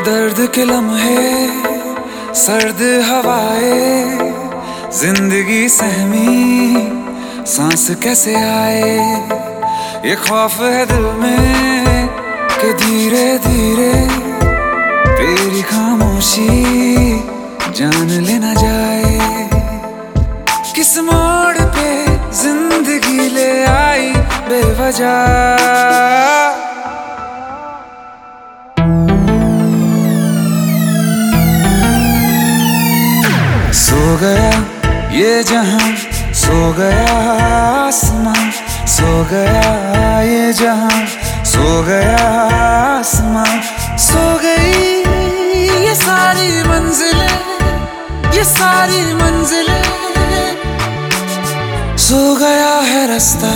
दर्द के लम्हे, सर्द हवाए, ज़िंदगी सहमी, सांस कैसे आए? ये खौफ है दिल में कि धीरे धीरे तेरी खामोशी जान लेना जाए। किस मोड़ पे ज़िंदगी ले आई बेवजह? गया, ये जहाँ सो गया आसमां, सो गया ये जहाँ सो गया आसमां, सो गई ये सारी मंजिलें, ये सारी मंजिलें। सो गया है रास्ता,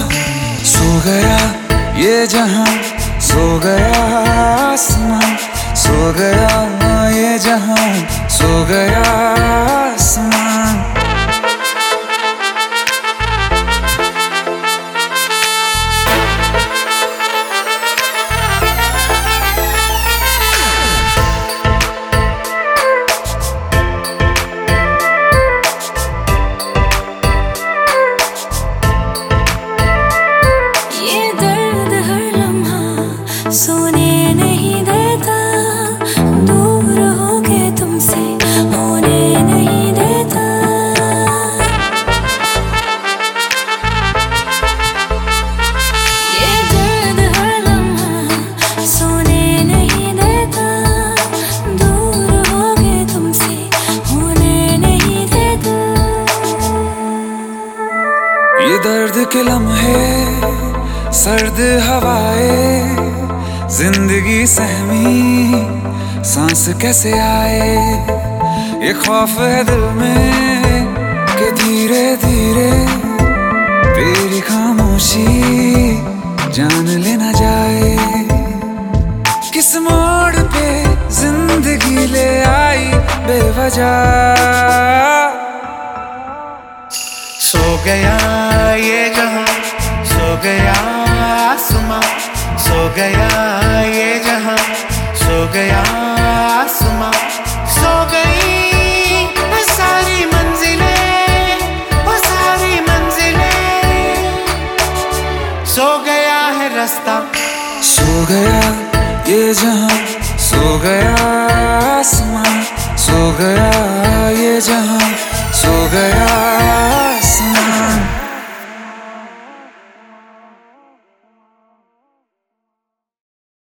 सो गया ये जहाँ, सो गया आसमां, सो गया ये जहाँ सो गया दर्द के लम्हे, सर्द हवाए, ज़िंदगी सहमी, सांस कैसे आए? ये खौफ है दिल में कि धीरे धीरे तेरी खामोशी जान लेना जाए। किस मोड़ पे ज़िंदगी ले आई बेवजह? सो गया ये जहाँ, सो गया आसमां, सो गया ये जहाँ, सो गया आसमां, सो गई सारी मंजिलें, वो सारी मंजिलें। सो गया है रास्ता, सो गया ये जहाँ, सो गया